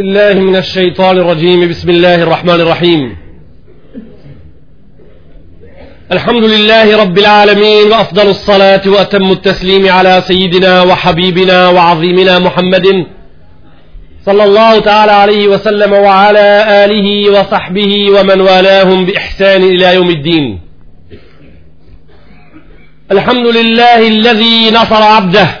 الله من الشيطان الرجيم بسم الله الرحمن الرحيم الحمد لله رب العالمين وأفضل الصلاة وأتم التسليم على سيدنا وحبيبنا وعظيمنا محمد صلى الله تعالى عليه وسلم وعلى آله وصحبه ومن والاهم بإحسان إلى يوم الدين الحمد لله الذي نصر عبده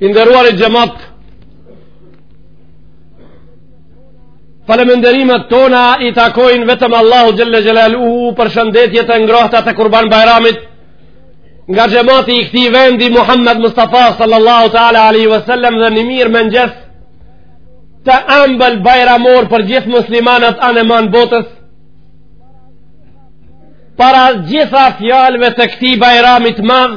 I nderuari xhemat. Falënderimet tona i takojnë vetëm Allahu xhelle xhelaluhu, përshëndetjet e ngrohta të Kurban Bajramit. Nga xhemati i këtij vendi Muhammed Mustafa sallallahu taala alaihi wasallam dhe një mirëmëngjes të ëmbël bajramor për gjithë muslimanët anembanë botës para gjitha fjalëve të këtij bajrami të madh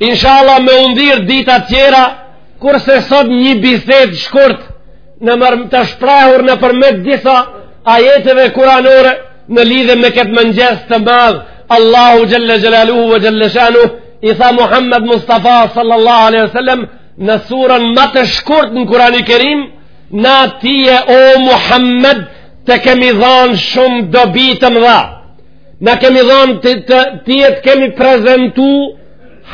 Inshallah me undir dita tjera, kurse sot një bisedë shkurt në mënyrë të shprehur nëpërmjet disa ajeteve kuranore në lidhje me këtë mëngjes të madh, Allahu xhelle xhelaluhu ve xhelle shanuhu, i tha Muhammed Mustafa sallallahu aleyhi sallam, në suren më të shkurt në kurani kerim, na tije o Muhammed të kemi dhanë shumë dobi të mëdha. Na kemi dhanë, tije të kemi prezentu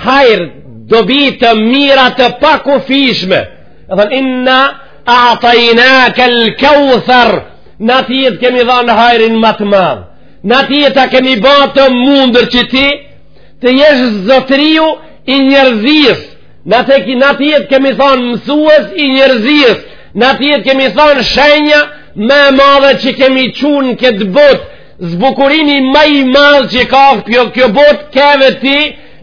hajr, dobi të mira të pakufishme. E thotë, inna atajnakel kauthar, na tije të kemi dhanë hajrin ma të madh. Na tije ta kemi ba të mundur që ti, të jesh zotriu i njerëzisë. Na tije të kemi thanë mësues i njerëzisë. Na tije të kemi thanë shenja më e madhe që kemi çu në këtë botë Zbukurimi ma i madh që ka kjo kjo botë keve ti,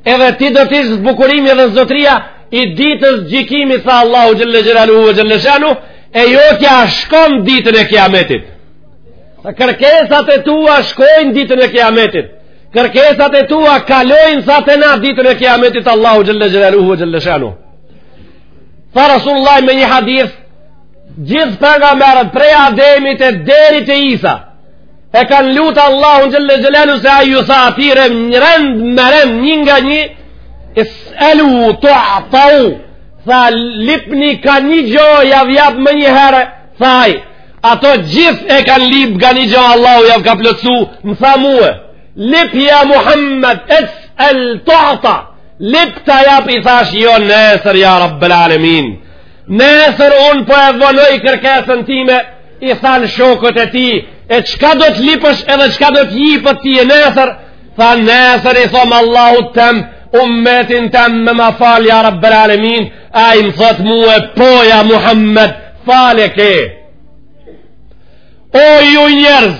edhe ti do të jesh zbukurimi dhe zotria i ditës gjykimit, tha Allahu xhelle xhelalu ve xhelle shanu e jotja shkon ditën e kiametit. Tha kërkesat e tua shkojnë ditën e kiametit. Kërkesat e tua kalojnë tha të tana ditën e kiametit Allahu xhelle xhelalu ve xhelle shanu. Tha Rasulullah me një hadith gjithë pejgamberët prej Ademit e deri te Isa e kanë lutë Allahun xhelle xhelaluhu se ai ju tha atyre rend me rend një nga një is'elu tu'tau tha lypni ka një gjo jav jap menjëherë tha ata gjithë e kanë lyp ka një gjo Allahu jav ka plotësu më tha mue lyp ja Muhammed is'el tu'ta lyp ta jap i thash jo nesër ja rabbel alemin Nesër unë po e vonoj kërkesën time, i thanë shokët e tij, e çka do të lypësh edhe çka do të jipet tije nesër, tha nesër i thom Allahut tem, umetin tem me ma fal ja rabbel alemin, ai më thotë mue po ja Muhammed, falë e ke. O ju njerëz,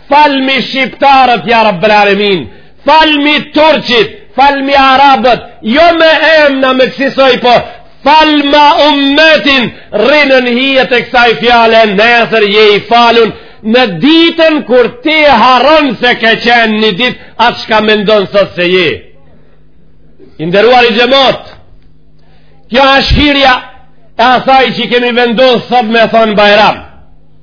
Falmi shqiptarët, ja rabbel alemin, falmi turqit, falmi arabët, jo me emna me ksisoj, po falma ummetin, rri nën hijet e kësaj fjale, nesër je i falun, në ditën kur ti harron se ke qenë një dit, atë shka mendon sot se je. I nderuari xhemat, kjo asht hyrja e asaj që kemi vendosë sot me thonë bajram,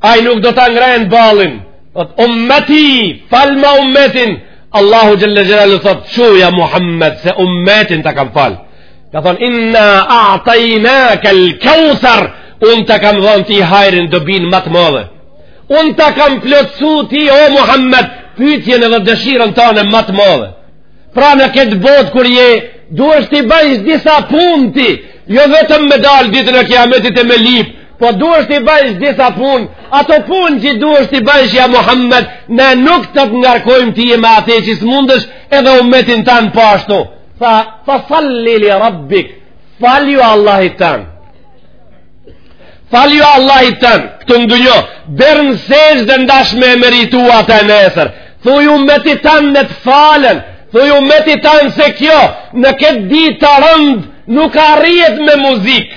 Ai nuk do ta ngren ballin. Thot ummeti, falma ummetin. Allahu xhalla xhelalu thot çu ja Muhammed se ummetin ta kam fal. Ka thon inna a'tainaka al-kautsar. Un ta kam dhan ty hajrin, dobinë ma të madhe. Un ta kam plotsu ty o Muhammed pyetjen edhe dëshirën tane ma të madhe. Pra në këtë botë kur je, duhesh t'i bajsh disa punë ti, jo vetëm me dal ditën e kiametit e me lyp, Po duhesh t'i bajsh disa punë, ato punë që duhesh t'i bajsh ja Muhammed, ne nuk do të ngarkojmë ty me atë që s'mundësh edhe umetin tan po ashtu. Fa, fa salli li rabbik, falju Allahit tan. Falju Allahit tan, këtu në dunja, bjer në sexhde n'dash me e meritu atë nesër. Thuj umetit tan ne t'falen, thuj umetit tan se kjo, në këtë ditë të rëndë, nuk arrihet me muzikë.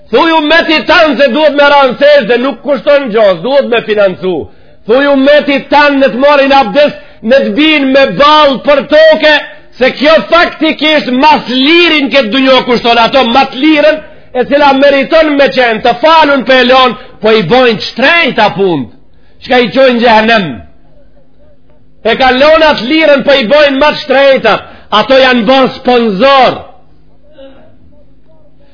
Thuj umetit tan se duhet me ra n'sexhde, nuk kushton gjo, s'duhet me financu. Thuj umetit tan ne t'marrin abdes, ne t'bin me ballë për toke, se kjo faktikisht ma s'liri n'këtë dunja kushton, ato ma t'lirën, e cila meriton me qenë, të falun po e lon, po i bojnë shtrejtat punë, çka i çojnë n'xhehenem. E ka lon at lirën, po i bojnë ma t'shtrejtat, ata janë ba sponsorë,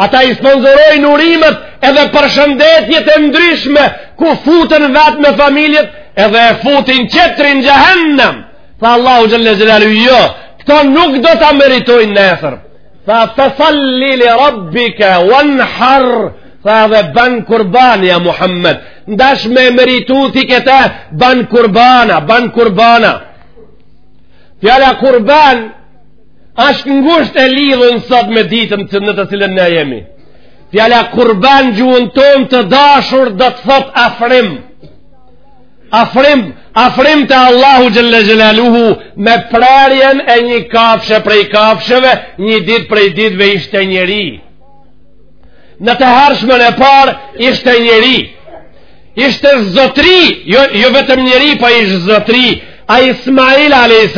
Ata i sponsorojnë urimet edhe përshëndetjet e ndryshme, ku futen vetë me familjet, edhe e futin tjetrin n'xhehennem. Tha Allahu Xhelle Xhelalu, jo, këta nuk do ta meritojnë nesër. Tha, fe salli li rabbike, wanhar, tha dhe ban kurban, ja Muhammed, n'dash me e meritu ti këtë, ban kurbana, ban kurbana. Fjala kurban, Ashtë ngusht e lidhun sot me ditën tonë në të cilën ne jemi. Fjala kurban n'gjuhën tonë të dashur do të thot afrim. Afrim, afrim te Allahu Xhelle Xhelaluhu me prerjen e një kafshe prej kafshëve, një dit prej ditve ishte njeri. Në të hershmen e parë ishte njeri. Ishte zotri, jo, jo vetëm njeri, pa po ishte zotri, a Ismail a.s.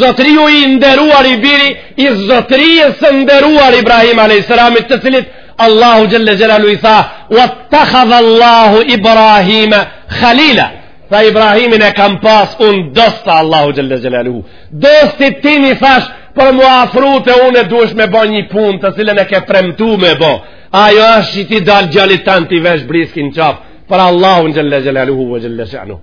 Zotëriu i nderuar i biri i zotrijës së nderuar Ibrahim a.s. të cilit Allahu xhel-le xhelaluhu i tha wattakhadha Allahu Ibrahima khalila tha Ibrahimin e kam pas unë dost tha Allahu xhel-le xhelaluhu dosti ti m'i thash për m'u afru te unë e dush me bo një punë të cilën e ke premtu me bo ajo është qi t'i dal djalit tan t'i vesh briskin n'qafë për Allahun xhel-le xhelaluhu ve xhel-le shanuhu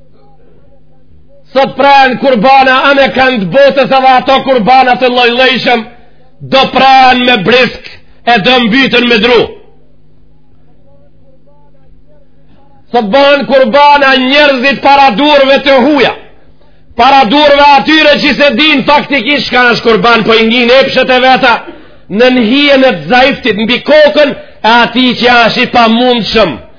sot prahen kurbana anekand të botës edhe ato kurbana të llojllojshëm do prahen me brisk e do mbyten me dru sot bahen kurbana njerëzit para duarve të huja para duarve atyre që s'e dinë faktikisht çka është kurban po i ngijnë epshet e veta nën hijen e të zaifit mbi kokën e atij që asht i pamundshëm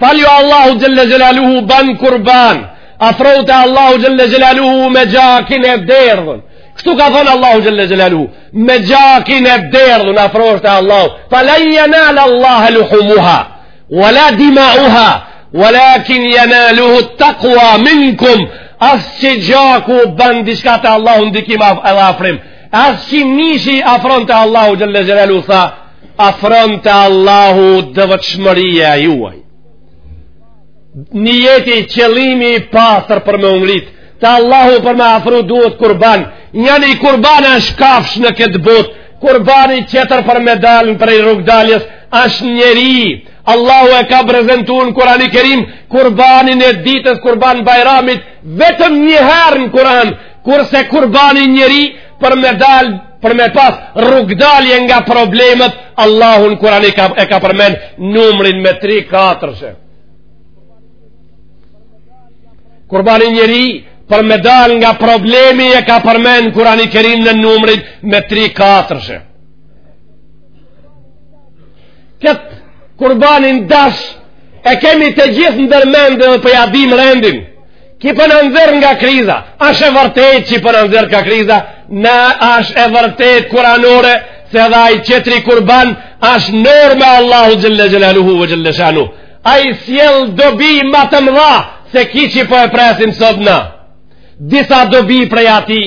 فليو الله جل جلاله بان قربان افروت الله جل جلاله مجاكن ابدير كتو قفن الله جل جلاله مجاكن ابدير افروت الله فلن ينال الله لحمها ولا دماؤها ولكن يناله التقوى منكم أسي جاكو بان كاتا الله ديكي ما أفرم أسي نيشي أفرنت الله جل جلاله ثا Afron te Allahu devotshmëria juaj. Nijeti qëllimi i pastër për me u ngrit te Allahu për me afru duhet kurban, jani një kurban është kafshë në këtë botë, kurbani tjetër për me dalen prej rrugëdaljes, është njeri, Allahu e ka prezentu në Kurani Kerim, kurbanin e ditës, Kurban Bajramit, vetëm njëherë në Kuran, kurse kurbanin njeri, për me dal, për me pas rrugëdalje nga problemet, Allahu n'Kurani ka, e ka përmend numrin me 3-4 she. Kurbanin njeri, për me dal nga problemi e ka përmend n'Kurani Kerim në numrin me 3-4 she. Këtë kurbanin dash, e kemi të gjithë ndërmendë dhe po ia dimë rendin, Ky po na nxjerr nga kriza, është e vërtetë që po na nxjerr nga kriza, po është e vërtetë kuranore, se edhe ai tjetri kurban, është normë e Allahut xhel-le xhelaluhu ve xhel-le shanuhu. Ai sjell dobi ma të mdha, se ky që po e presim sot na. Disa dobi prej atij,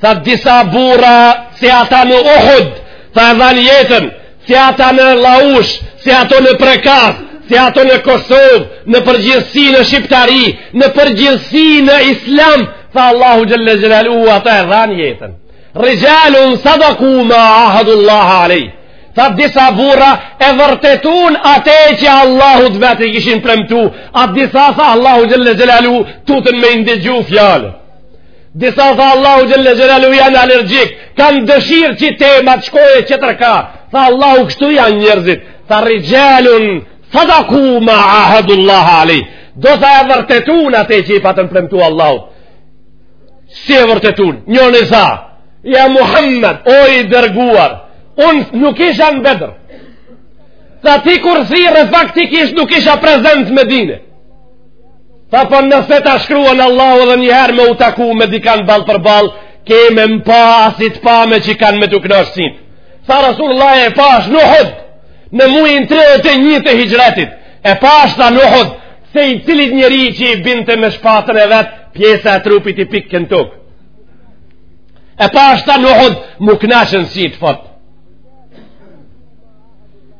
Tha disa burra si ata në Uhud, tha e dhanë jetën, si ata në Llaushë, si ato në Prekaz, si ato në Kosovë, në përgjithësi në Shqiptari, në përgjithësi në Islam, tha Allahu Xhel-le Xhelaluhu, ata e dhanë jetën. Rixhalun sadaku ma ahadullaha alejh. Tha disa burra e vërtetun ate që Allahut të vet i kishin premtu, a disa tha Allahu Xhel-le Xhelaluhu, tuten me i ndëgju fjalë. Disa tha Allahu xhele xhelaluhu janë alergjik, kanë dëshirë që tema të shkojë qetërka. Tha Allahu kështu janë njerëzit, tha rixhalun, sadaku ma ahedullahe alejhi. Do tha e vërtetun atë që i patën premtu Allahut. Si e vërtetun, njoni tha, ja Muhammed, o i dërguar, unë nuk isha në Bedër. Tha ti kur thirre, faktikisht nuk isha prezent në Medine. Tha po nëse ta shkruan Allahu edhe një herë me u taku me dikan ball për ball, ke me pa asi pamje që kanë me t'u kënaq sytë. Tha Rasulullah e pash në Uhud, në mujin 31 të hixhretit, e pash tha në Uhud, secilit njeri që i binte me shpatën e vet, pjesa e trupit i pikke në tokë. E pash tha në Uhud, m'u kënaqën sytë fort.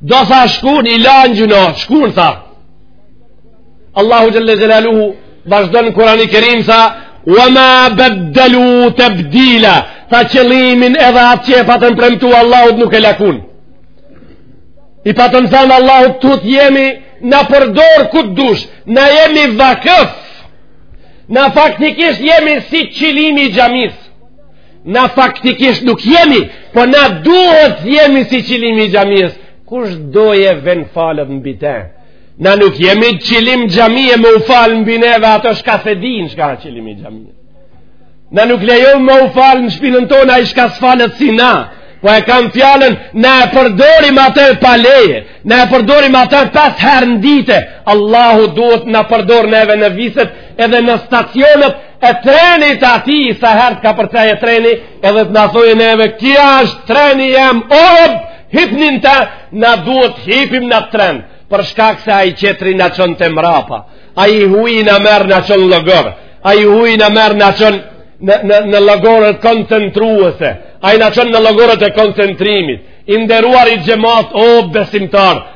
Do tha shkun, i lanë gjynahet, shkun tha. Allahu xhele xhelaluhu, vazhdon në Kurani Kerim, tha, wa ma bedelu tebdila, tha qëllimin edhe atë që e patën premtu Allahut nuk e lakun. I patën thanë Allahut të tut jemi, na përdor ku t'dush, na jemi vakëf, na faktikisht jemi si qilimi i xhamisë. Na faktikisht nuk jemi, po na duhet t'jemi si qilimi i xhamisë. Kush do vjen falet mbi te. Na nuk jemi qilim xhamie me u falë mbi neve ata çka s'e din çka a qilimi i xhamisë. Na nuk lejojm me u falë në shpinën tonë ai çka s'falet si na. Po e kam fjalën, na e përdorim atë pa leje, na e përdorim atë pesë herë në ditë. Allahu duhet t'na përdor neve në viset edhe në stacionet e trenit të ati sa herë të kapërcejë treni edhe të na thojë neve ky është treni jem o rob hipni n'te na duhet t'hipim n'at tren për shkak se ai qetri na çon te mrapa ai huji na merr na çon n'llogor ai huji na merr na çon në, në, në llogoret koncentruese ai na çon në llogoret e koncentrimit i nderuari xhemat o besimtar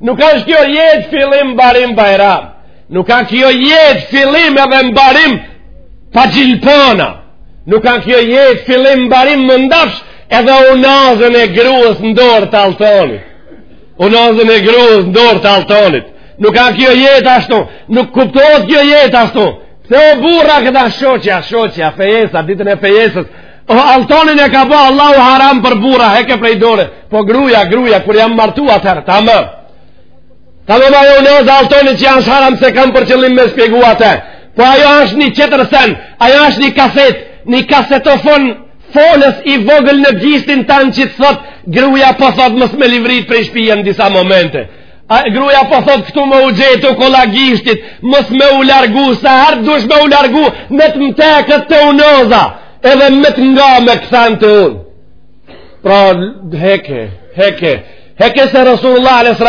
Nuk është kjo jetë fillim mbarim bajram. Nuk a kjo jetë fillim edhe mbarim pa gjilpona. Nuk a kjo jetë fillim mbarim mëndafsh edhe unazën e gruës në dorë të altonit. Unazën e gruës në dorë të altonit. Nuk a kjo jetë ashtu. Nuk kuptohet kjo jetë ashtu. Pse o burra këta shoqja, shoqja, fejesa, ditën e fejesës, O altonin e ka bo Allahu haram për burra Heke prej dore Po gruja, gruja, kur jam martu atëher tamam tamam ajo unazë altoni që asht haram S'e kam për qëllim me shpjegu atë Po ajo është një qetër sen Ajo është një kaset Një kasetofon folës i vogël në gishtin tanë që të thot Gruja po thot mos me livrit prej shpije në disa momente A gruja po thot këtu me u gjetu kollaj gishtit, mos me u largu, sa herë dush me u largu, me të mte këtë te unaza, edhe me të nga me kthen te unë. Pra, heke, heke, heke se Rasulullah a.s.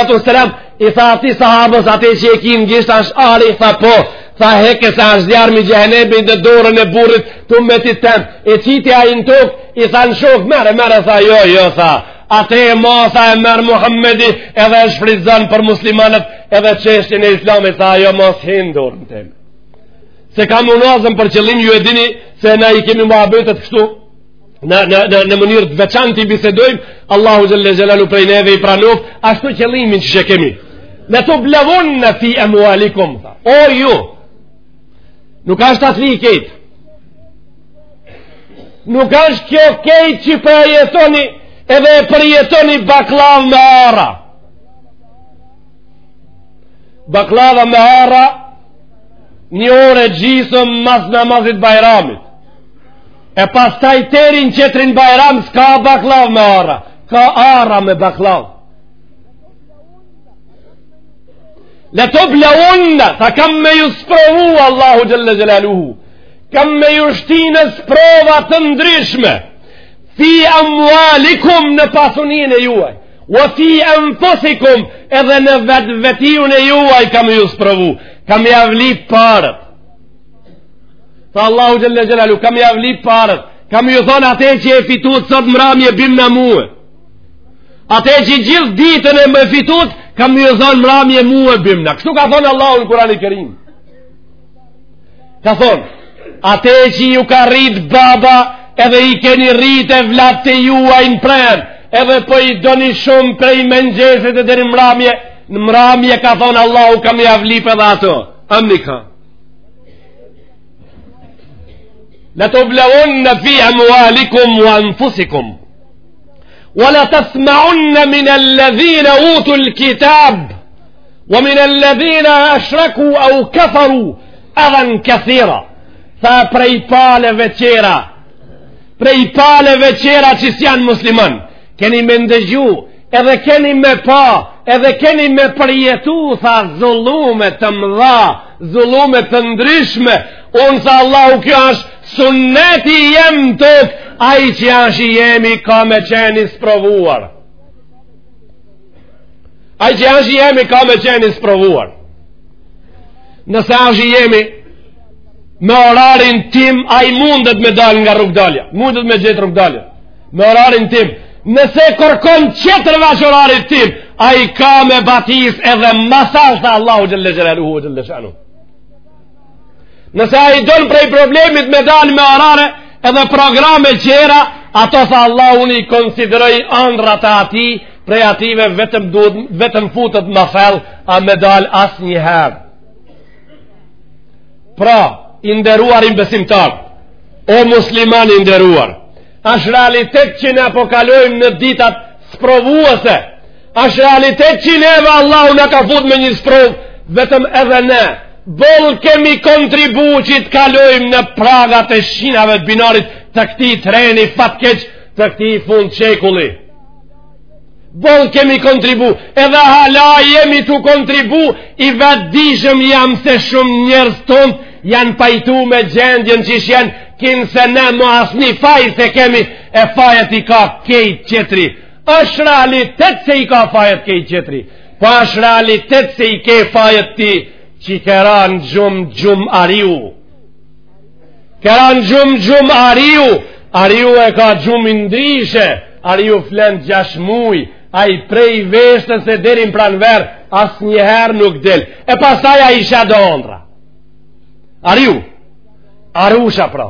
i tha ati sahabës atë që e ki n'gisht ashtë ari, i tha po, tha heke se ashtë zjarmi i xhehenemit në dorën e burrit t'umetit tem, e qiti ai në tokë, i tha një shok, merre, merre, tha jo, jo, tha, Ate ma tha e merr Muhammedi edhe e shfrytzon për muslimanët edhe çështjen e islamit tha ajo ma s'hin n'dorën teme. S'e kam unazën për qëllim ju e dini se na i kemi muhabetet kështu në, në, në, në mënyrë të veçantë t'i bisedojmë Allahu Xhelle Xhelaluhu prej neve i pranoftë ashtu qëllimin që që kemi. Le tublevunne fi amualikum. O ju, nuk ashtë atli kejt. nuk është kjo kejt që po e jetoni edhe e përjetoni bakllavë me arra bakllava me arra një orë e gjysëm mas namazit bajramit e pastaj teri n'qetrin bajram s'ka bakllavë me arra ka arra me bakllavë le tublevunne tha kam me ju sprovu Allahu xhelle xhelaluhu Kam me ju shti në sprova të ndryshme, fi amualikum në pasunin e juaj, wa fi anfusikum edhe në vetëvetijen e juaj kam ju sprovu, kam jav lip paret. Tha Allahu Xhelle Xhelaluhu, kam jav lip paret, kam ju thonë atë që e fitutë sot n'mramje bimna mue. Ate që gjithë ditën e fitut, kam me ju thonë n'mramje mue bimna. Kështu ka thonë Allahu në Kurani Kerim. Ka thonë, ate që ju ka rritë baba edhe i keni rritë evlatët e juaj në prehën, edhe po i doni shumë prej mëngjesit e deri në mramje, në mramje ka thonë Allahu kam jav lipë edhe ato. Amni ka. Le tublevunne fi amualikum wa anfusikum. Wa le tesmeunne minel ledhina utul kitab. Wa min alladhina ashraku aw kafaru adhan kathira. Tha prej palëve tjera, prej palëve tjera që s'janë musliman, keni me ndëgju, edhe keni me pa, edhe keni me përjetu, tha zullume të mëdha, zullume të ndryshme. Unë tha Allahu kjo është sunneti jem n'tokë, ai që asht i jemi ka me qenë i sprovuar. Ai që është i jemi ka me qenë i sprovuar. Nëse është i jemi me orarin tim, ai mundet me dal nga rrugdalja. Mundet me gjetë rrugdalja. Me orarin tim. Nëse kërkon qetër veç orarit tim, ai ka me batis edhe ma thellë, tha Allahu xhele xhelaluhu xhele shanuhu. Nëse ai don prej problemit me dalë me orare edhe programe tjera, ato tha Allahu unë i konsideroj andrra të atij, prej atyve vetëm, duhet, vetëm futet ma fell, a me dalë asnjëherë. Pra, i nderuari besimtar, o musliman i nderuar, është realitet që ne po kalojmë në ditat sprovuese, është realitet që neve Allahu na ka fut me një sprovë vetëm edhe ne boll kemi kontribu që të kalojmë në pragat e shinave të binarit të këtij treni fatkeq të këtij fundshekulli boll kemi kontribu edhe hala jemi tu kontribu i vetëdijshëm jam se shumë njerëz tonë janë pajtu me gjendjen që ishin kinse ne më asni faj s'e kemi e fajet i ka kejt qetri është realitet se i ka fajet kejt qetri, po është realitet se i ke fajet ti, që ke ra në gjumë gjumë ariu. Ke ra në gjumë gjumë ariu, ariu e ka gjumin ndryshe, ariu flen gjashtë muj, ai prej vjeshtës e deri n'pranverë, asnjëherë nuk del, e pastaj ai sheh do ondrra. Ariu, arusha pra,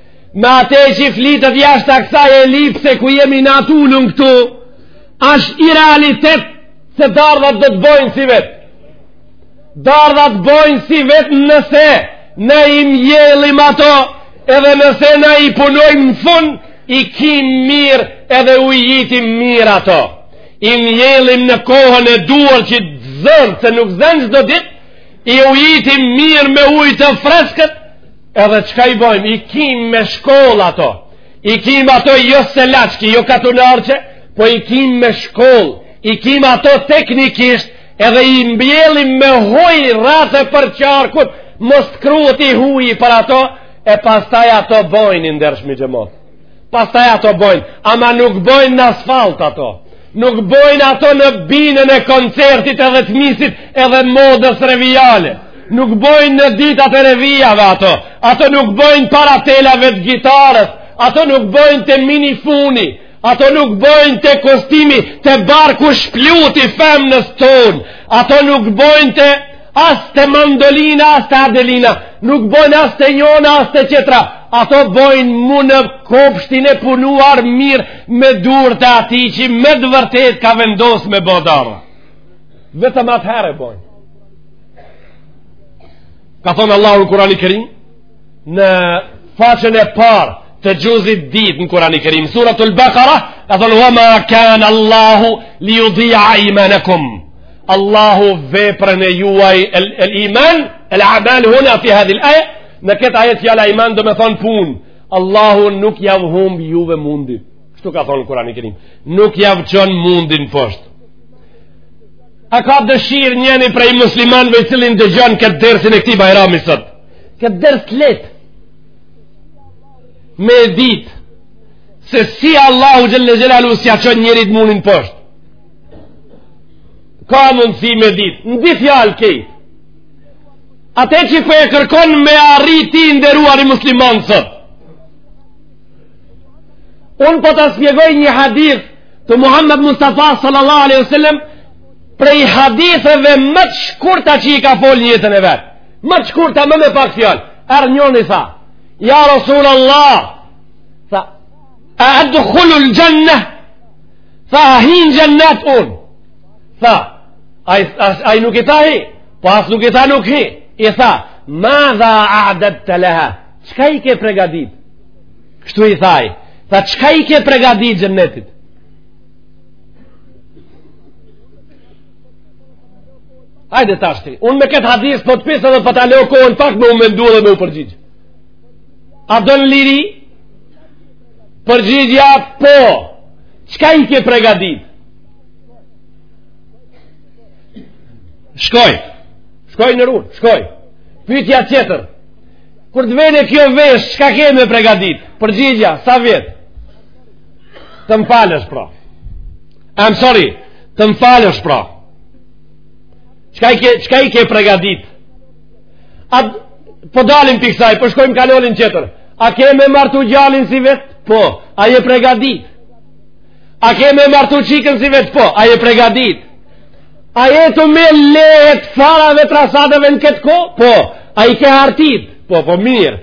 Me ate që flitet jashtë kësaj elipse ku jemi ne të ulun këtu, është realitet se dardhat do të bojnë sivet. Dardhat bojnë sivet nëse na i mjellim ato edhe nëse na i punojmë në fund, i kim mirë edhe i ujitim mirë ato. I mjellim në kohën e duhur që të zënë, se nuk zënë çdo ditë, i ujitim mirë me ujë të freskët, Edhe çka i bojmë, i kim me shkollë ato, i kim ato jo selaçki, jo katunarçe, po i kim me shkollë, i kim ato teknikisht, edhe i mbjellim me huj rreth përqarkut, mos të kruhet i huji për ato, e pastaj ato bojnë i ndershmi xhemat. Pastaj ato bojnë, ama nuk bojnë në asfalt ato. Nuk bojnë ato në binën e koncertit edhe të misit edhe modës revijale. Nuk bojnë në ditat e revijave ato. Ato nuk bojnë para telave të gitarës. Ato nuk bojnë te minifuni. Ato nuk bojnë te kostimi te barku shplut i femnës tonë. Ato nuk bojnë të... As te mandolina, as te adelina, nuk bojnë as te njona, as te qetra, ato bojnë mu në kopshtin e punuar mirë me durt e atij që me të vërtet ka vendos me bodarë. Vetëm atëherë e bojnë. Ka thonë Allahu në Kurani Kerim, në faqen e parë të xhuzit dytë në Kurani Kerim, suratul Bakara, ka thonë, wa ma kanë Allahu li judhia imanekum. Allahu veprën e juaj el, el iman, el amal huna fi hadhi al aya, në këtë ajet fjala iman do me thon punë. Allahu nuk jav humb juve mundin. Kështu ka thonë Kurani i Kerim. Nuk jav çon mundin poshtë. A ka dëshirë njëni prej muslimanëve i cili ndëgjon këtë dersin e këtij bajrami sot? Këtë ders t'let. Me ditë se si Allahu xhelle xhelalu s'ia çon njerit mundin poshtë. ka mundësi me ditë, në dy fjalë krejt atë që për po e kërkon me arrit i nderuari musliman sot, unë po ta spjegoj një hadith të Muhammed Mustafa sallallahu alaihi wasallam prej haditheve më të shkurta që i ka fol n'jetën e vet. Më të shkurta më me pak fjalë. Erdh njoni tha. Ja Rasulullah. Tha A adkhulul xhenne Tha a hi n'xhennet unë Tha Ai nuk i tha hi Po as nuk i tha nuk hi I tha Madha a'dadte leha Çka i ke pregadit Kështu i tha Tha çka i ke pregadit xhennetit Hajde tashti Unë me këtë hadis po të pys dhe po ta lo kohën pak me u mendu dhe me u përgjigjë A don liri? Përgjigja po. Çka i ke pregadit? Shkoj. Shkoj në rrugë, shkoj. Pytja tjetër. Kur të vene kjo vesh, çka ke me pregadit? Përgjigja, sa vjetë? Të më falësh, pra. I'm sorry, të më falësh, pra. Çka i ke, çka i ke pregadit? A po dalim pi ksaj, po shkojmë kalonin qetër. A ke me martu djalin sivjet? Po, a je pregadit? A ke me martu çikën sivjet? Po, a je pregadit? A je tu mjell lehet farave t'rasadave në këtë kohë? Po, a i ke hartit? Po, po mirë.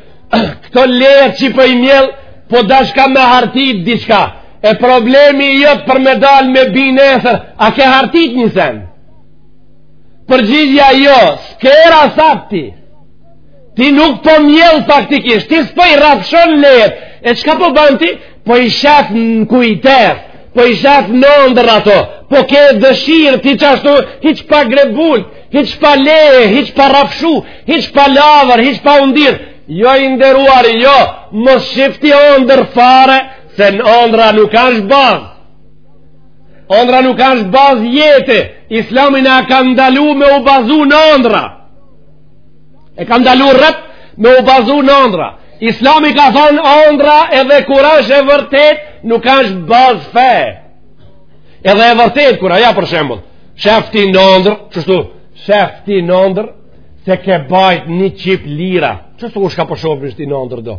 Këto lehet që po i mjell, po dashka me hartit diçka. E problemi i jot për me dalë me bi nesër, a ke hartit një sen? Përgjigja jo, s'ke ra sakti. Ti nuk po mjell faktikisht, ti s'po i rrafshon lehet. E qka po bënë ti? Po i shef në kujtes, po i shef në ondërr ato, po ke dëshirë ti qashtu, hiq pa grebull, hiq pa lehe, hiq pa rrafshu, hiq pa lavër, hiq pa undirë. Jo i nderuar, jo, mos shif ti ondërr fare, se në andrra nuk ashtë bazë. Andrra nuk është bazë jete, islami na ka ndalu me u bazu në andrra. E ka ndalu rreptë me u bazu në andrra. Islami ka thonë andrra edhe kur është e vërtet, nuk është bazë fe. Edhe e vërtet, kur a, ja për shembull, shef ti në andërr, qështu, shef ti në andërr, se ke bajt një qyp lira, qështu qysh ka po sheh ti n'andërr do?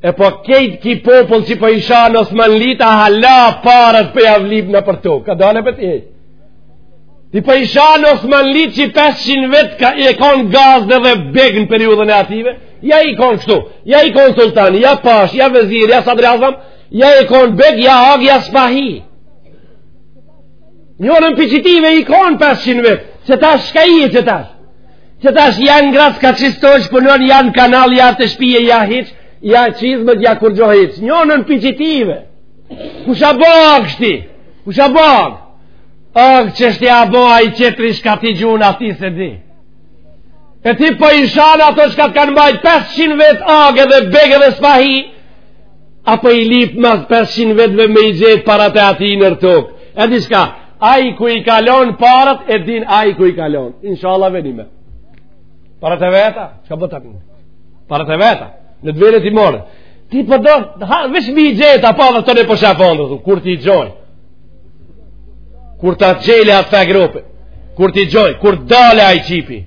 E po kejt ky popull që po i shanë osmanlitë, hala paret po jav lyp nëpër tokë. Ka dalë përtej. Ti po i shanë osmanlitë që 500 vetë ja konë gazi edhe beg në periudhën e atyve, ja u konë kështu, ja u konë sultan, ja pash, ja vezir, ja sadriazam, ja u konë begë, ja agë, ja spahi. Njonën pi qityve u konë 500 vetë, qe tash ka je, qe tash. Qe tash janë gratë, s'ka çistoj punon janë kanal ja te shpija ja hiç ja hyzmet ja kurgjo hiç. Njonën pi qityve. Kush a bo kështu? Kush a bo? Oh, qështu a bo ai qetri shka t'i gjun atij se di. E ti po i shanë ato shka të kanë bajt 500 vetë agë dhe begë dhe spahi a po i lyp mas 500 vetëve me i gjetë parat e atij nër tokë. E di shka, a i ku i kalon parat, e din a i ku i kalon. Inshallah venime. Parat e veta, shka bëtë atë në? Parat e veta, në të velet i morë. Ti po do, ha, vish me i gjetë, a po edhe te ne po shafon, dhe kur ti i gjojnë. Kur ta çelë atë far grope, kur ti i gjojnë, kur dalë ai qypi.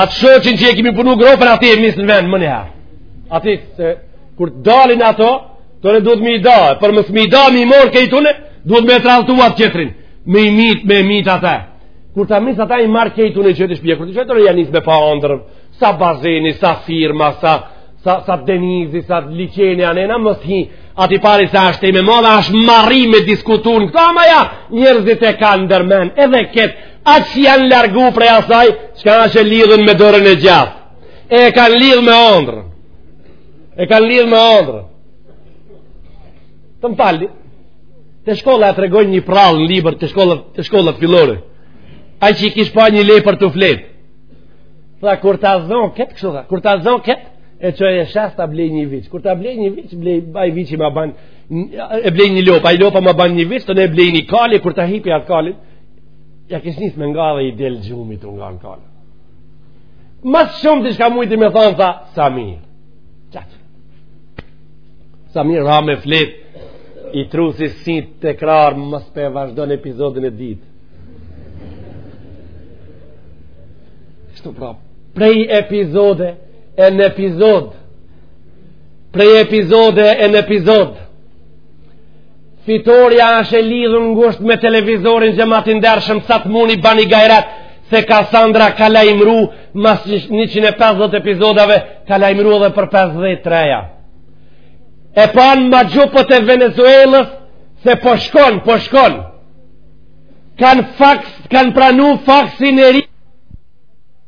Atë shoqin që e kimi punu gropë, atë e misë në vend, më një Aty se kur të dalin ato, te ne duhet me i da, për mos me i da, me i morë kejt unë, duhet me e tradhtu at qetrin, me e myt, me e myt ata. Kur ta mys ata i marë kejt unë, i qet te shpija, kur ti qes, ja nis me pa andërr, sa bazeni, sa firma, sa, sa, sa denizi, sa liqeni, amena, mos hi, aty pari s'a është e me modha, është marri me diskutun, këta ma ja, njerëzit e kanë ndërmen, edhe ketë, atë që janë largu prej asaj, çka lidhen me dorën e gjatë. e e kanë lidhë me andrë e kanë lidhë me andrë të më falli te shkolla e tregojnë një prallë në libër te shkolla, te shkolla fillore a që i kish pa një lej për të flet tha kur ta zonë ketë kështu tha kur ta zonë ketë e që e shes ta blej një viç kur ta blej një viç blej baj viç i ma ban e blej një lopë ai lopa ma ban një viç tani blej një kali kur ta hipi atë kalin ja kish njës me nga dhe i del gjumit nga në kalin Mas shumë diçka mujti me thanë, tha, sa mirë. Qatë. Sa mirë, ha me fletë, i trusi sytë të krarë, mos po e vazhdon në epizodin e dytë. Kështu pra, prej epizode e në epizod, prej epizode e në epizod, Fitorja është e lidhur ngushtë me televizorin xhemat i ndershëm sa t'muni bani gajrat se Kassandra ka lajmru mas 150 epizodave ka lajmru edhe për 53 tjera. E panë maxhupët e Venezuelës se po shkon, po shkon. Kanë faks, kanë pranu faksin e ri.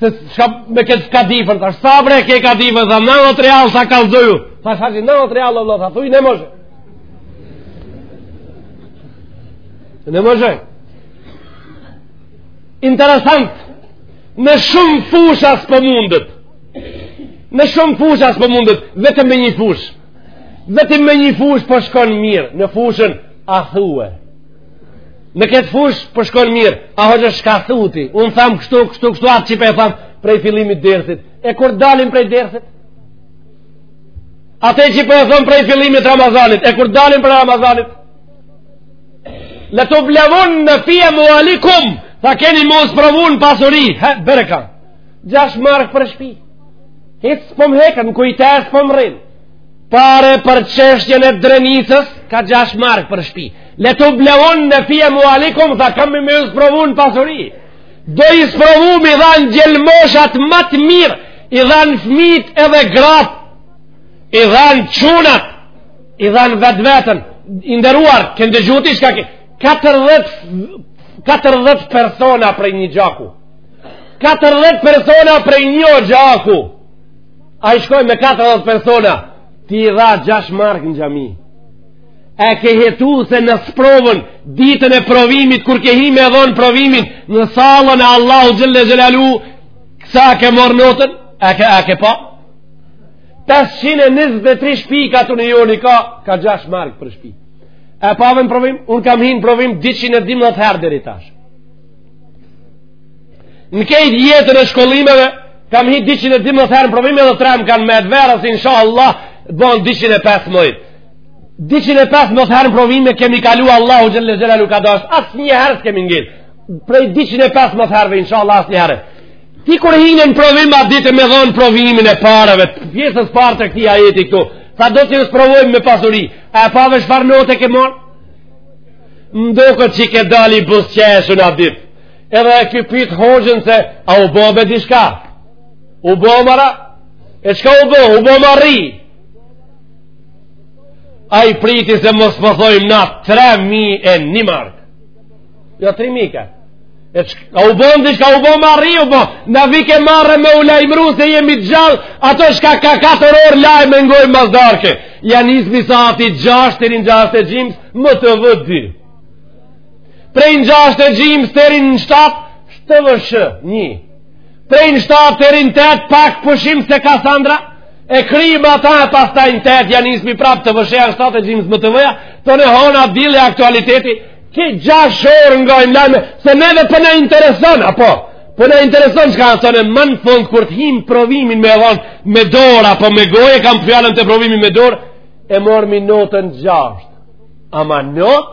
se shka me këtë shka difër, ta shka bre ke ka difër, dhe në në të realë sa ka zëju, ta shka që në në të realë, dhe ta thuj, ne mëshë. Ne mëshë. Interesant, në shumë fusha s'po mundet, në shumë fusha s'po mundet, vetëm me një fushë, vetëm me një fushë po shkon mirë, në fushën a thuë. Në këtë fushë po shkon mirë, a hoxhë çka thu ti, unë tham kështu, kështu, kështu, atë qi po e tham prej fillimit dersit, e kur dalim prej dersit? Atë qi po e tham prej fillimit Ramazanit, e kur dalim prej Ramazanit? Le tublevunne fi emvalikum, tha keni m'u sprovu n'pasuri, he, bre ka, gjashtë marka për shpi, hiç s'po m'hiqet, në kujtesë po m'rrin, pare për çështjen e Drenicës, ka gjashtë marka për shpi, Le tublevunne fi emvalikum, tha kam me ju sprovu në pasuri. Do i sprovum i dhanë djelmoshat ma të mirë, i dhanë fmit edhe gratë, i dhanë çunat, i dhanë vetveten, i nderuar, ke ndëgju ti çka ke, 40 persona prej një gjaku, 40 persona prej një gjaku, ai shkoi me 40 persona, ti i dha 6 marka në xhami, e ke hetu se në sprovën ditën e provimit kur ke hi me e dhonë provimin në salën e Allahu Xhele Xhelaluhu sa ke marrë notën e ke, e ke pa 523 shpi katuni joni ka ka 6 mark për shpi e pave në provim unë kam hi në provim 212 herë deri tash në kejt jetën e shkollimeve kam hi 212 herë në provim edhe 3 më kanë met verës insha Allah bon 215 215 herë provime kemi kalu Allahu xhele xhelaluhu ka dasht asnjë herë s'kemi nget prej 215 herëve insha Allah asnjë herë ti kur hine në provim at ditë me dhonë provimin e pareve pjesës parë të këtij ajeti këtu se do t'ju sprovojmë me pasuri a e pave çfar note ke marrë ndoshta ke dal i buzëqeshën at ditë edhe e ki pit hoxhën se a u bo me di çka u bo mara e çka u bo u bo marri ai priti se mos po thojmë na 3.001 mark jo 3.000 ka e çka u bo di çka u bo marri u bo na vike marre me u lajmru se jemi gjallë ato çka ka 4 orë lajme ngojmë mas darke ja nismi saati 6 teri në 6 e gjymës MTV dy prej në 6 e gjymës teri në 7 TVSH një prej në 7 teri në 8 pak pushim se Kasandra e krim ata e pastaj në tetë ja nismi prap TVSH-ja në shtatë e gjymës MTV-ja të honën dili aktualiteti ki gjashtë orë ngojmë lajme se neve po na intereson apo po na intereson çka thonë ma në fund kur të him provimin me e dhon me dorë apo me gojë kam fjalën te provimi me dorë e mormi notën gjasht ama not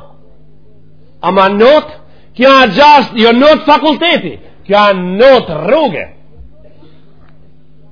ama not kjo a gjasht jo not fakulteti kjo a not rruge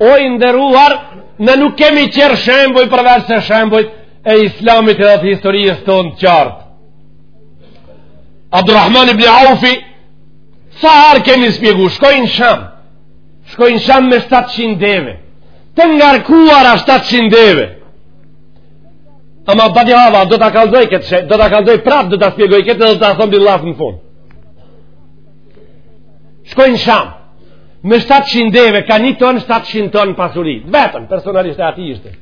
O i nderuar, na nuk kemi tjerë shembuj përveç se shembujt e islamit edhe të historisë tonë të qartë. Abdurrahman ibn Aufi, sa herë kemi spjegu, shkoi në Sham, shkoi në Sham me 700 deve, të ngarkuara 700 deve. Ama badihava, do ta kallzoj këtë shë, do ta kallzoj prapë, do ta spjegoj këtë dhe do ta thom ni llaf në fund. shkoi në Sham me 700 deve ka një ton 700 ton pasuri vetëm personalisht e atij ishte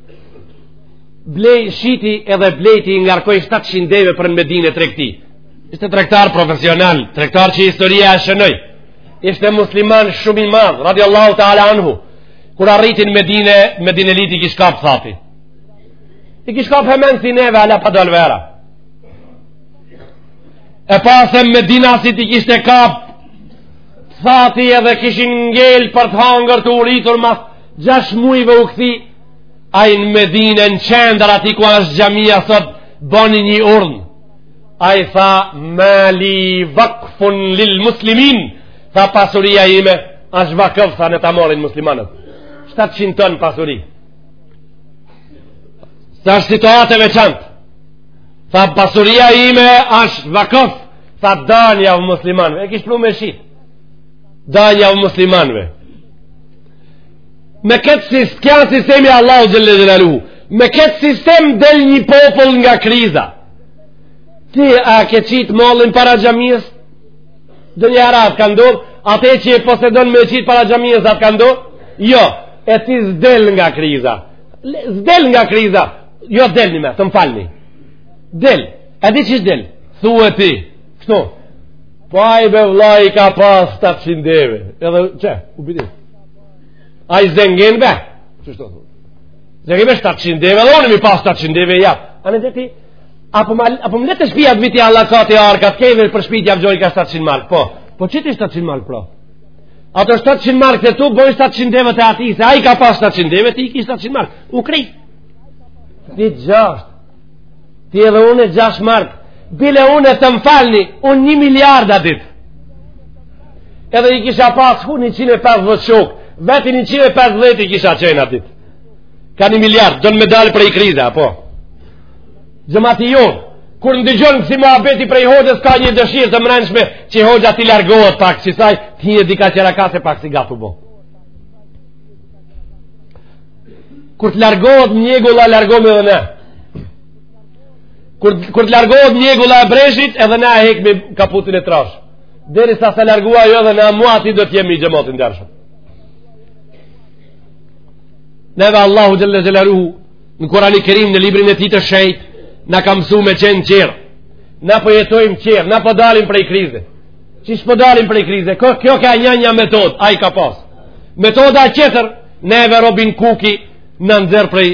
bleu shiti edhe blejti i ngarkoi 700 deve për në Medine tregti ishte tregtar profesional tregtar që historia e shënoi ishte musliman shumë i madh radiallahu ta'ala anhu kur arriti në Medine medinelit i kish kap thati i kish kap hemen si neve ala pa dol vera e pa se medinasit i kishte kap thati edhe kishin ngel për të hangër të uritur mas gjashtë mujve u kthy ai në Medine në qendër aty ku asht xhamia sot bani një urdhën ai tha mali vakfun lil muslimin tha pasuria ime asht vakëf tha le ta marrin muslimanët 700 ton pasuri se është situatë e veçantë Tha pasuria ime asht vakëf, tha dajani muslimanve. E kish pru me shit. Dajani muslimanve. Me këtë sistem, ky sistem i Allahut xhele xhelaluhu me këtë sistem del një popull nga kriza. Ti a ke qit mallin para xhamisë? Ndonjëherë a t'ka ndodhë, atë që e posedon me e qit para xhamisë a t'ka ndodhë? Jo, e ti s'del nga kriza. S'del nga kriza. Jo, s'del ti, me, të më falni. Del, a di çë s'del? Thue ti, këto. Po ai be vlla i ka pas shtatqind deve. Edhe, që, u bidin. Ai zengin be? Qeshtu thu? Zengin be shtatqind deve, dhe unë m'i pas shtatqind deve, ja. A në të ti, apo më, apo më letë shpijat viti Allah ka të jarë, ka të kejve për shpijat javë gjojnë ka 700 markë, po. Po që ti 700 markë, pro? Ato 700 markë të tu, bojnë 700 deve të atij, se ai i ka pas 700 deve, ti i ki 700 markë. U krejtë. Ti gjashtë. Ti edhe unë e gjashtë markë. Bile unë e të më falni, unë një miliard a dit. Edhe i kisha pas ku 150 shok, vetë 150 i kisha qenë aty. Ka një miliard, don me dalë prej krize, po. Xhemati jonë, kur ndëgjon kësi muhabeti prej hoxhës, ka një dëshirë të mrenshme që hoxha t'i largohet pak, që saj, ti diku qare ka se pak sigà tu bo. Kur të largohet mjegulla, largohmi edhe ne. Kur, kur të largohet mjegulla e breshit, edhe ne e hekmi kaputin e trash. Deri sa s'u largu ajo edhe na, mu aty do të jemi, xhemat i ndershëm. Neve Allahu Xhelle Xhelaluhu, në Kurani Kerim në librin e tij të shejt, na ka msu me qenë qërë. Na po jetojmë qërë, na po dalim prej krize. Qysh po dalim prej krize, kjo, kjo ka një një metodë, ai ka pas. Metoda tjetër, neve Robin Kuki na nxjerr prej,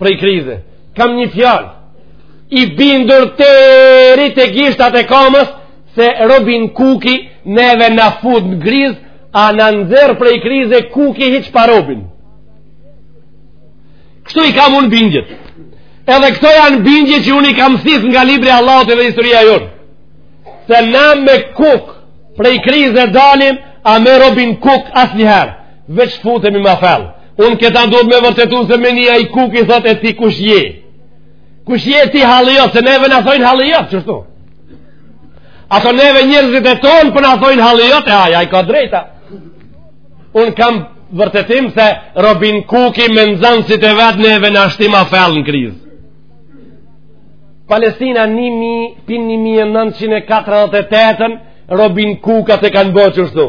prej krize. Kam një fjalë, i bindur teri te gishtat e kamës, se Robin Kuki neve na fut në krizë, a na nxjerr prej krize Kuki hiq pa Robin. Kështu i kam unë bindjet. Edhe këto janë bindjet që unë i kam thith nga libri i Allahut edhe historia jonë. se na me kuk prej krize dalim a me robin kuk asnjëherë veç futemi ma fell unë këta du me vërtetu se me ni ai Kuki thot e ti kush je kush je ti halijot se neve na thojnë halijot qështu ato neve njerzit e tonë po na thojnë halijot e aj ai ka drejta unë kam vërtetim se Robin Kuki me nxënsit e vet neve na shti ma fell në krizë. Palestina 1948 Robin Kuk ato e kanë bo qështu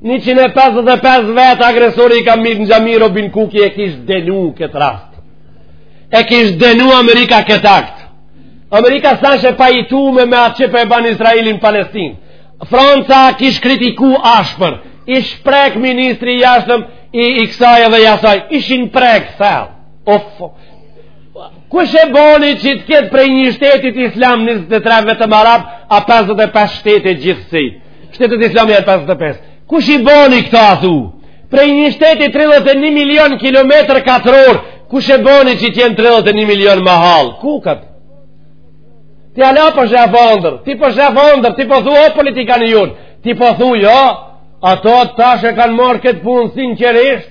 155 vetë agresori i ka mytë në xhami Robin Kuki e kish denu këtë rast e kish denu Amerika këtë akt Amerika s'asht e pajtume me atë që po e ban Izraeli n'Palestin Franca kish kritiku ashpër ish prek ministri i jashtëm i kësaj edhe i asaj ishin prek thell Ofo. Kush e boni që të ketë prej një shtetit islam 23 vetëm arab, a 55 shtete gjithsej? Shtetet islame 55. Kush i boni këta athu? Prej një shtetit 31 milion kilometr katror, kush e boni që të jenë 31 milion mahall? Ku këtë? Ti hala po shef andërr, ti po shef andërr, ti po thu o politikan i jonë, ti po thu jo, ato tash e kanë marrë këtë punë sinqerisht,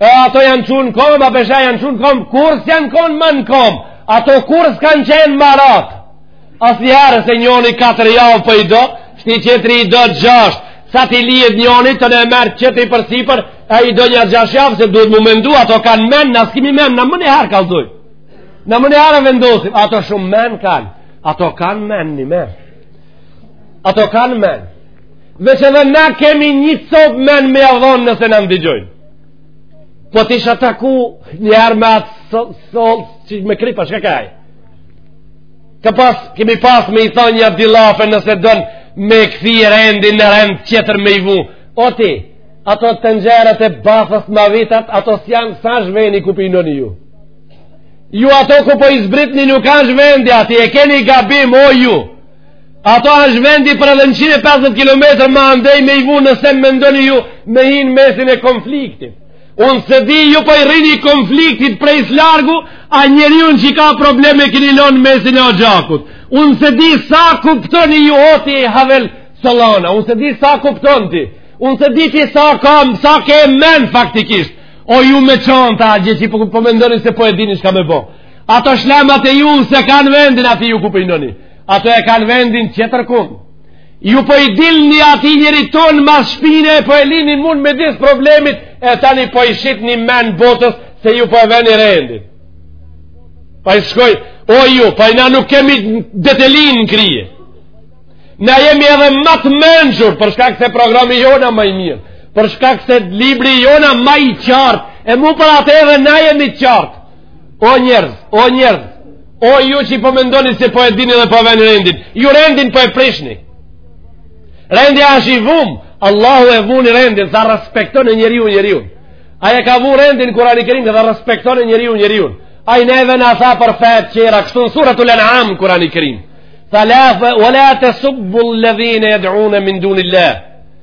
e ato janë çu n'kom, a besa janë çu n'kom, kurr s'janë konë ma në kom, ato kurr s'kanë qenë ma rahat, asnjëherë se njoni katër javë po i do, shti qetri i do gjasht, sa ti lijet njonit e merr qetri përsipër, ai do nja gjasht javë se duhet mu mendu, ato kanë men, na s'kimi men, na menjëherë kallzojm, na menjëherë vendosim, ato shumë men kanë, ato kanë men një men, ato kanë men, Veç edhe na kemi një copë men me jav dhon nëse na ndigjojnë. Po të isha taku një herë me atë Sol, Sol, që me kripa, shka ka ai? Ka pas, kemi pas me i thonë nja dy llafe nëse don me kthy rendin e rend qetër me i vu. O ti, ato të nxerët e bafës ma vitat, ato s'janë s'ash veni ku po i vnoni ju. Ju ato ku po i zbritni nuk ash vendi aty, e keni gabim o ju. Ato asht vendi për edhe në 150 km ma andej me i vu nëse mendoni ju me hi n'mesin e konfliktit. Unë s'e di ju po i rrini konfliktit prej s'largu, a njeriun që ka probleme kini lon n'mesin e oxhakut. Unë s'e di sa kuptoni ju o ti Havel Solana. Unë s'e di sa kupton ti. Unë s'e di ti sa kam, sa ke men faktikisht. O ju me çanta, gjithi po, po mendoni se po e dini shka me bo. Ato shlemat e juj s'e kanë vendin aty ju ku po i doni. Ato e kanë vendin tjetërkun. Ju po i dilni atij njerit tonë mas shpine e po e lini mu në midis problemit e tani po i shitni men botës se ju po e veni rendin. Paj shkoj, o ju, paj na nuk kemi detelinë në krye. Na jemi edhe ma të mençur për shkak se programi jonë a ma i mirë, për shkak se libri jonë a ma i qartë, e mu për atë edhe na jemi të qartë. O njerëz, o njerëz, o ju që po mendoni se po e dini dhe po e veni rendin, ju rendin po e prishni. Rendi asht i vum, Allahu e vuni rendin, tha respektone njeriu njeriun. Ai e ka vu rendin Kurani Kerim, tha respektone njeriu njeriun. Ai neve na tha për fetë tjera, kështu në suratul Enam në Kurani Kerim. Tha, ve la tesubbul ledhine jedune min dunillah.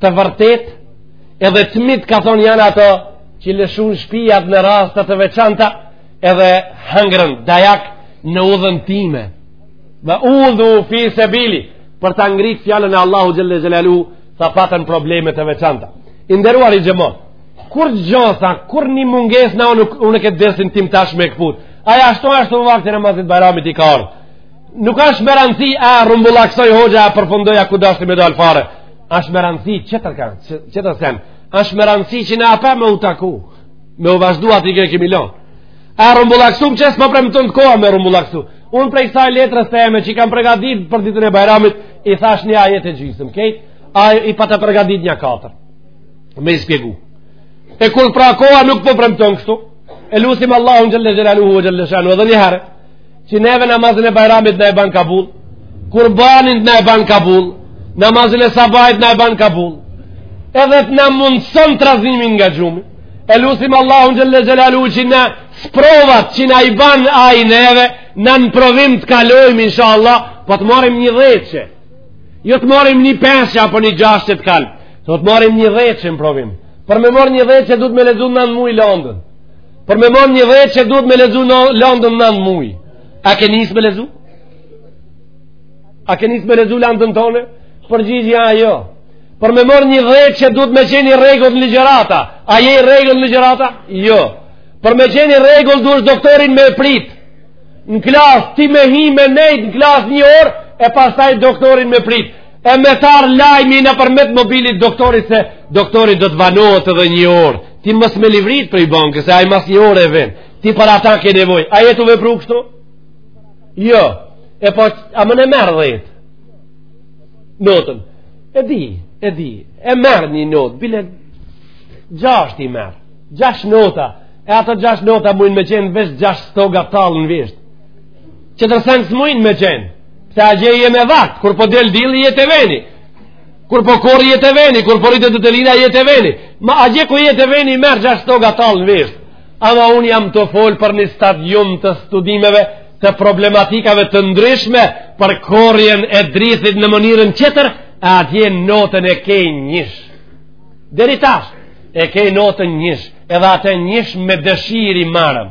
të vërtetë edhe të mitë ka thonë janë ato që lëshun shpijat në rasta të veçanta edhe hëngrën dajak në udhën time dhe udhu fi sebili për ta ngrit fjalën e Allahut Xhelle Xhelaluhu tha patën probleme të veçanta i nderuari xhemat kurgjo s'a, kurrnjë mungesë në unë, unë këtë dersin tim tash me këput ajo ashtu ashtu vakti namazit bajramit i ka ardhë Nuk është me rëndësi a rrumbullaksoi hoxha a përfundoi a ku dashtë me dalë fare. Është me rëndësi tjetër kanë, tjetër kanë. Është me rëndësi që na prapë me u taku, me u vazhdu aty ke kemi lonë. A rrumbullaksum qëse më premton koha me rrumbullaksu. Unë prej kësaj letrës teme që i kam pregadit për ditën e bajramit, i thash një ajet e gjysëm, kejt, a i pata pregadit nja katër. Me i spjegu. E kur pra koha nuk po premton kështu, e lusim Allahun xhelle xhelaluhu xhelle shanuhu edhe një herë. që neve namazin e bajramit na e ban kabul kurbanin na e ban kabul namazin e sabahit na e ban kabul edhe të na mundëson trazimin nga gjumi e lusim Allahun xhelle xhelaluhu që në sprovat që na i ban ai neve në në provim të kalojmë insha Allah po të marrim një dhetqe jo të marrim një pesqe apo një gjashtqe të kalë po të marrim një dhetqe në provim për me marrë një dhetqe duhet me lexu nand muj landën Për me marrë një dhetqe duhet me lexu landën nand muj. A ke nisë me lexu? A ke nisë me lexu landën tone? Përgjigjja a jo. Për me marrë një dhetqe duhet me qenë i rregullt në ligjerata. A je i rregullt në ligjerata? Jo. Për me qenë i rregullt duhet doktorin me pritë në klasë, ti me hi me nejtë në klasë një orë, e pastaj doktorin me pritë. e me t'ardh lajmi nëpërmjet mobilit doktorit se doktori do të vanohet edhe një orë ti mos me livrit prej bankës se ai mas një ore vjen ti për ata ke nevojë a je tu vepru kështu? jo e po a mun e merr dhjetë notën e di e di e merr një notë bile gjashtë i merr gjashtë nota e ato gjashtë nota mujnë me qenë veç gjashtë stoga tallë në vjeshtë tjetër sen s'mujnë me qenë Pse atje je me vakt, kur po del dilli je te veni, kur po korri je te veni, kur po rritet të lina je te veni, ma atje ku je te veni, merr gjashtë stoga tallë në vjeshtë, ama unë jam tu folë për një stadium të studimeve, të problematikave të ndryshme, për korrjen e drithit në mënyrën tjetër, a atje notën e ke njësh. Deri tash, e ke notën njësh, edhe atë njësh me dëshirë e marrim.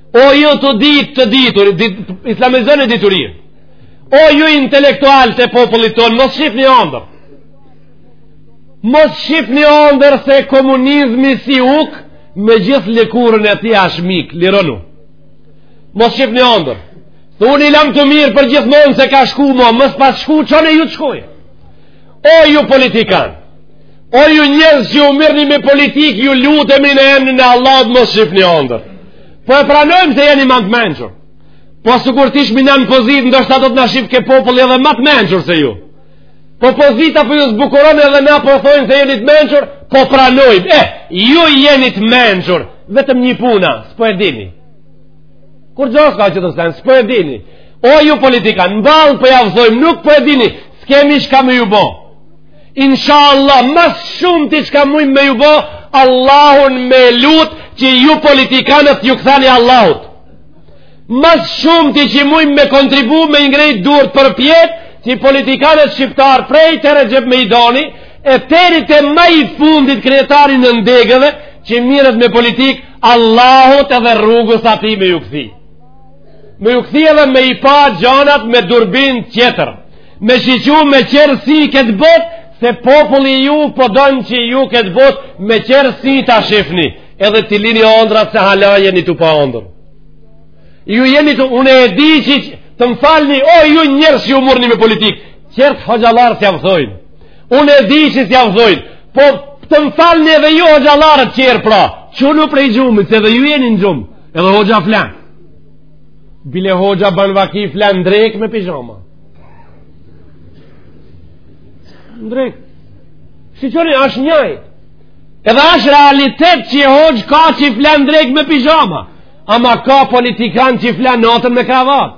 O ju të ditë të ditur, dit, islamizoni diturinë. O ju intelektualë të popullit tonë, mos shifni andërr. Mos shifni andërr se komunizmi si ujk, me gjithë lëkurën e tij asht mik, lironu. Mos shifni andërr. Thuni lamtumirë përgjithmonë se ka shku mo, mos pas shku, çone ju të shkojë. O ju politikanë, o ju njerëz që ju mirrni me politikë, ju lutemi në emni të Allahut mos shifni ondërr. Po e pranojmë se jeni ma të mençur. Po sikur t'ishmi na në pozitë, ndoshta do të na shifke populli edhe ma të mençur se ju. Po pozita po ju zbukuron edhe na po thojmë se jeni të mençur, po pranojmë. Eh, ju jeni të mençur, vetëm një punë s'po e dini. Kurgja s'ka, qet sen s'po e dini. O ju politikanë, në ballë po jav thojmë, nuk po e dini, s'kemi çka me ju bo. Inshallah, ma së shumti çka mujmë me ju bo, Allahun me lutë që ju politikanët ju kthehni Allahut. Ma së shumti që mujmë me kontribu me i ngrejt durt përpjetë, që politikanët shqiptarë prej te Rexhep Meidani, e deri te ma i fundit kryetar i nëndegëve, që mirret me politikë, Allahut edhe rrugës atij me ju kthy. Me ju kthy edhe me i pa gjanat me durbin tjetër. Me shiqu me tjerë sy këtë botë, se populli ju po don që ju këtë botë me tjerë sy ta shifni. Edhe t'i lini ondrrat se hala jeni tu pa ondërr. Ju jeni tu, unë e di që të më falni, o ju njerëz që ju mirrni me politikë. Tjerët hoxhallarë s'jau thojnë. Unë e di që s'jau thojnë, po të më falni edhe ju hoxhallarët tjerë pra, çonu prej gjumit, se edhe ju jeni në gjumë, edhe hoxha flen. Bile hoxha ban vaki flen n'drekë me pizhama. N'drekë. Shiqoni, ashtë njaj. Edhe ashtë realitet që hoxhë ka që flen n'drekë me pizhama. Ama ka politikan që flen natën me kravatë.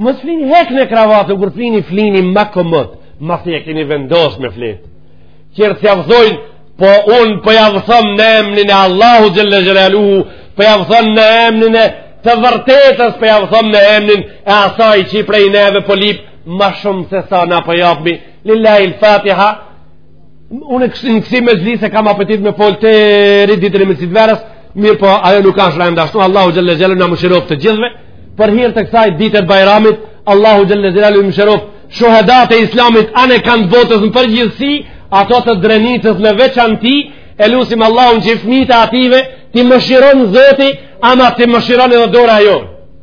Mos flini, hekne kravatën, kur flini, flini ma komot, masi e keni vendos me fletë. Qerët jav thojnë, po unë po jav thom në emnin e Allahu xhel-le xhelaluhu, po jav thom në emnin e të vërtetës, po jav thom në emnin e asaj që i prej neve po lip ma shumë se sa na po japmi. Lillahi l-Fatiha, Unë në kësi mexhlise kam apetit me fol teri ditën e mesit verës, mirëpo ajo nuk ashtë rahmet ashtu, Allahu xhel-le xhelaluhu na mëshiroftë të gjithve, për hir të kësaj dite t'Bajramit, Allahu xhel-le xhelaluhu mëshiroftë shuhedat e islamit anë e kanë botës në përgjithësi, ato të Drenicës në veçanti, e lusim Allahun që fmijtë e atyve t'i mëshiron Zoti, ama t'i mëshiron edhe dora jonë.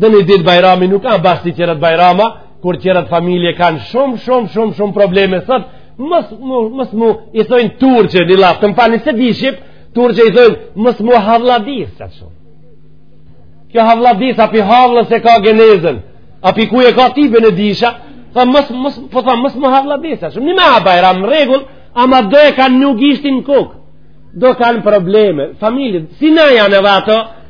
Dhe një ditë bajrami nuk a bash si qerat bajrama, kur qerat familje kanë shumë, shumë, shumë, shumë probleme sot, mos m'u, mos m'u, i thojnë turqe një laf, të më falni se s'di shqip, turqe i thojnë, mos m'u havladis qaq shumë. Kjo havladis, a pi havlës e ka gjenezën, a pi ku e ka tipe në disha, Tha mos mos po tha mos m'u havladis qaq Shumë me ba bajram në rregull, ama do e kanë nuk ishtin kok. Do kanë probleme. Familjet, si na janë edhe ato,